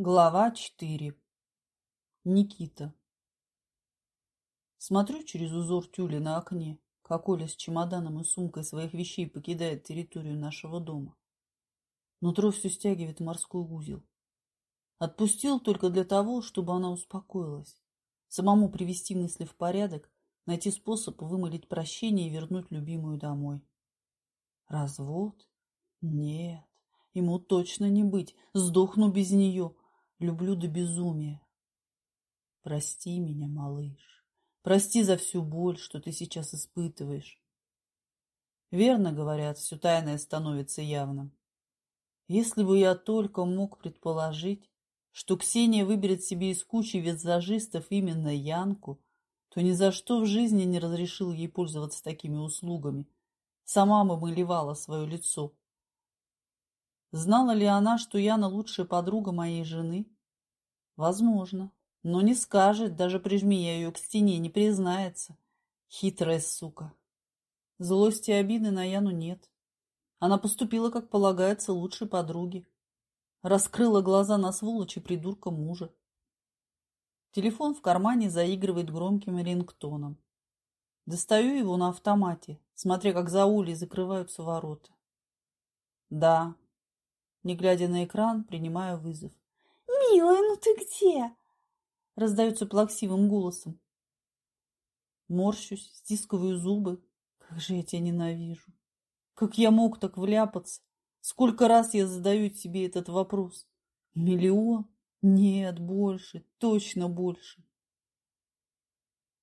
Глава 4. Никита. Смотрю через узор тюля на окне, как Оля с чемоданом и сумкой своих вещей покидает территорию нашего дома. Нутро все стягивает морской узел. Отпустил только для того, чтобы она успокоилась. Самому привести мысли в порядок, найти способ вымолить прощение и вернуть любимую домой. Развод? Нет, ему точно не быть. Сдохну без нее. Люблю до безумия. Прости меня, малыш. Прости за всю боль, что ты сейчас испытываешь. Верно говорят, все тайное становится явным. Если бы я только мог предположить, что Ксения выберет себе из кучи визажистов именно Янку, то ни за что в жизни не разрешил ей пользоваться такими услугами. Сама бы мылевала свое лицо. Знала ли она, что Яна лучшая подруга моей жены? Возможно. Но не скажет, даже прижми я ее к стене, не признается. Хитрая сука. Злости и обиды на Яну нет. Она поступила, как полагается, лучшей подруге. Раскрыла глаза на сволочи придурка мужа. Телефон в кармане заигрывает громким рингтоном. Достаю его на автомате, смотря как за улей закрываются ворота. Да, не глядя на экран, принимаю вызов. «Милая, ну ты где?» Раздается плаксивым голосом. Морщусь, стискиваю зубы. Как же я тебя ненавижу. Как я мог так вляпаться? Сколько раз я задаю себе этот вопрос? Миллион? Нет, больше, точно больше.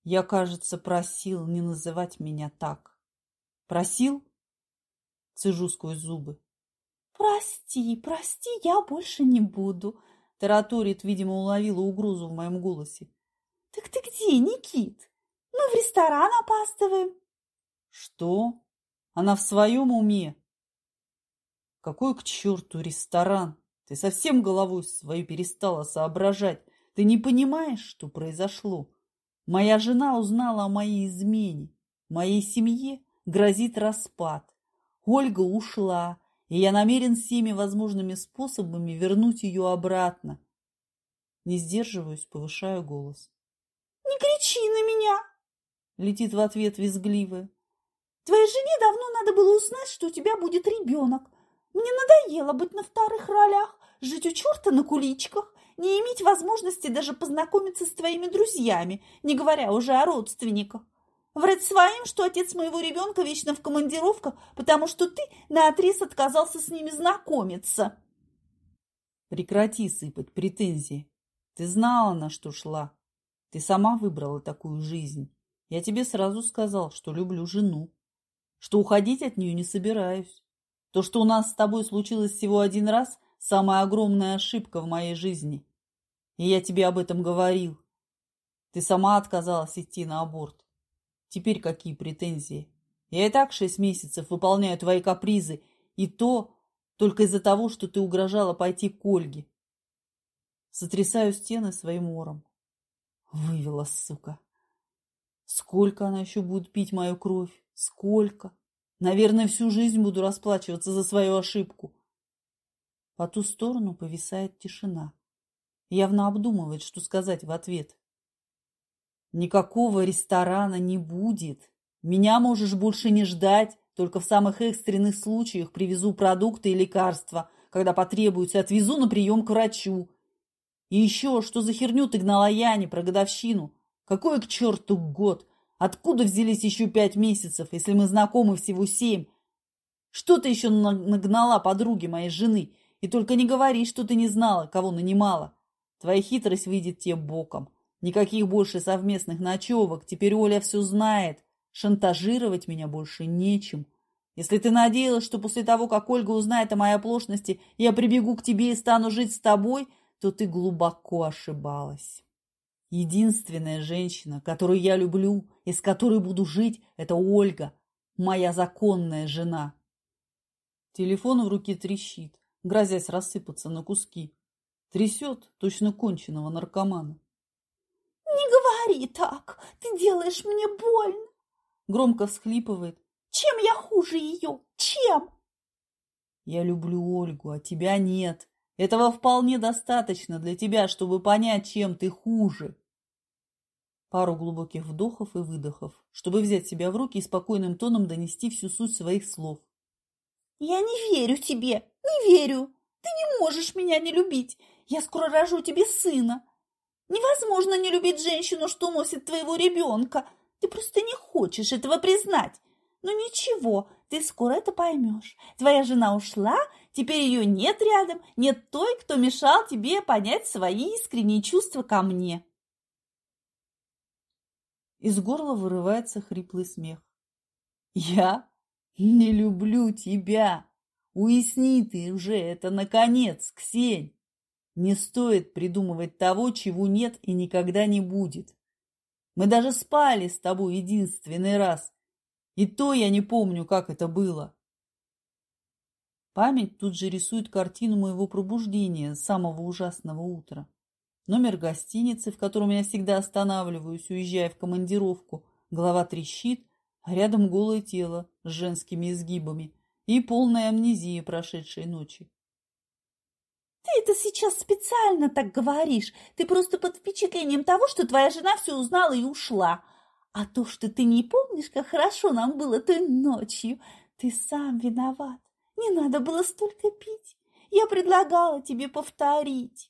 Я, кажется, просил не называть меня так. Просил? Цежу сквозь зубы. «Прости, прости, я больше не буду», – тараторит, видимо, уловила угрозу в моем голосе. «Так ты где, Никит? Мы в ресторан опаздываем». «Что? Она в своем уме?» «Какой к черту ресторан? Ты совсем головой свою перестала соображать. Ты не понимаешь, что произошло? Моя жена узнала о моей измене. Моей семье грозит распад. Ольга ушла, и я намерен всеми возможными способами вернуть ее обратно. Не сдерживаюсь, повышаю голос. «Не кричи на меня!» Летит в ответ визгливая. «Твоей жене давно надо было узнать, что у тебя будет ребенок. Мне надоело быть на вторых ролях, жить у черта на куличках, не иметь возможности даже познакомиться с твоими друзьями, не говоря уже о родственниках. Врать своим, что отец моего ребенка вечно в командировках, потому что ты наотрез отказался с ними знакомиться. Прекрати сыпать претензии. Ты знала, на что шла. Ты сама выбрала такую жизнь. Я тебе сразу сказал, что люблю жену, что уходить от нее не собираюсь. То, что у нас с тобой случилось всего один раз, самая огромная ошибка в моей жизни. И я тебе об этом говорил. Ты сама отказалась идти на аборт. Теперь какие претензии? Я и так шесть месяцев выполняю твои капризы, и то только из-за того, что ты угрожала пойти к Ольге. Сотрясаю стены своим ором. Вывела, сука. Сколько она еще будет пить мою кровь? Сколько? Наверное, всю жизнь буду расплачиваться за свою ошибку. По ту сторону повисает тишина. Явно обдумывает, что сказать в ответ. Никакого ресторана не будет. Меня можешь больше не ждать. Только в самых экстренных случаях привезу продукты и лекарства. Когда потребуется, отвезу на прием к врачу. И еще, что за херню ты гнала Яне про годовщину? Какой к черту год? Откуда взялись еще пять месяцев, если мы знакомы всего семь? Что ты еще нагнала подруге моей жены? И только не говори, что ты не знала, кого нанимала. Твоя хитрость выйдет тебе боком. Никаких больше совместных ночевок. Теперь Оля все знает. Шантажировать меня больше нечем. Если ты надеялась, что после того, как Ольга узнает о моей оплошности, я прибегу к тебе и стану жить с тобой, то ты глубоко ошибалась. Единственная женщина, которую я люблю и с которой буду жить, это Ольга, моя законная жена. Телефон в руке трещит, грозясь рассыпаться на куски. Трясет точно конченого наркомана. «Не говори так! Ты делаешь мне больно!» Громко всхлипывает. «Чем я хуже ее? Чем?» «Я люблю Ольгу, а тебя нет. Этого вполне достаточно для тебя, чтобы понять, чем ты хуже. Пару глубоких вдохов и выдохов, чтобы взять себя в руки и спокойным тоном донести всю суть своих слов. «Я не верю тебе, не верю. Ты не можешь меня не любить. Я скоро рожу тебе сына. Невозможно не любить женщину, что носит твоего ребенка. Ты просто не хочешь этого признать. Но ничего, ты скоро это поймешь. Твоя жена ушла, теперь ее нет рядом, нет той, кто мешал тебе понять свои искренние чувства ко мне. Из горла вырывается хриплый смех. Я не люблю тебя. Уясни ты уже это, наконец, Ксень. Не стоит придумывать того, чего нет и никогда не будет. Мы даже спали с тобой единственный раз. И то я не помню, как это было. Память тут же рисует картину моего пробуждения с самого ужасного утра. Номер гостиницы, в котором я всегда останавливаюсь, уезжая в командировку. Голова трещит, а рядом голое тело с женскими изгибами и полная амнезия прошедшей ночи. Это сейчас специально так говоришь. Ты просто под впечатлением того, что твоя жена все узнала и ушла. А то, что ты не помнишь, как хорошо нам было той ночью, ты сам виноват. Не надо было столько пить. Я предлагала тебе повторить.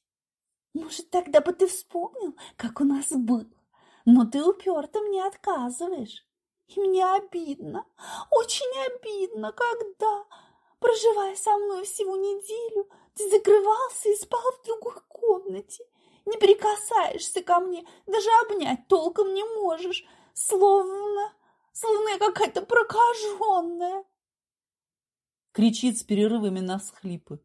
Может, тогда бы ты вспомнил, как у нас было. Но ты уперто мне отказываешь. И мне обидно, очень обидно, когда, проживая со мной всего неделю, ты закрывался и спал в другой комнате. Не прикасаешься ко мне, даже обнять толком не можешь, словно, словно я какая-то прокаженная. Кричит с перерывами на схлипы.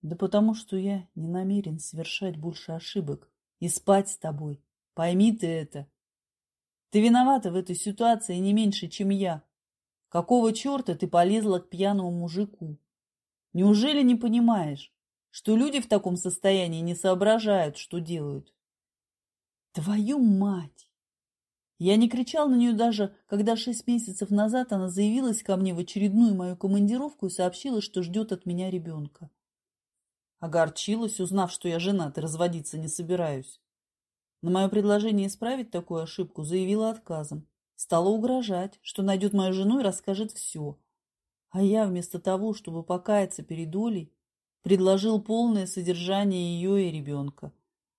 Да потому что я не намерен совершать больше ошибок и спать с тобой. Пойми ты это. Ты виновата в этой ситуации не меньше, чем я. Какого черта ты полезла к пьяному мужику? Неужели не понимаешь, что люди в таком состоянии не соображают, что делают? Твою мать! Я не кричал на нее даже, когда шесть месяцев назад она заявилась ко мне в очередную мою командировку и сообщила, что ждет от меня ребенка. Огорчилась, узнав, что я женат и разводиться не собираюсь. На мое предложение исправить такую ошибку заявила отказом. Стала угрожать, что найдет мою жену и расскажет все. А я вместо того, чтобы покаяться перед Олей, предложил полное содержание ее и ребенка.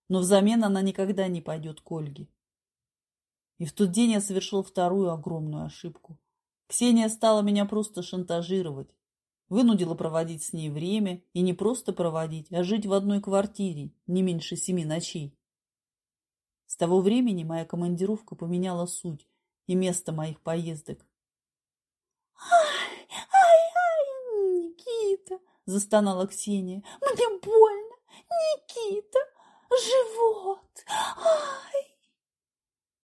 Но взамен она никогда не пойдет к Ольге. И в тот день я совершил вторую огромную ошибку. Ксения стала меня просто шантажировать. Вынудила проводить с ней время, и не просто проводить, а жить в одной квартире не меньше семи ночей. С того времени моя командировка поменяла суть и место моих поездок. «Ай, ай, ай, Никита!» – застонала Ксения. «Мне больно! Никита! Живот! Ай!»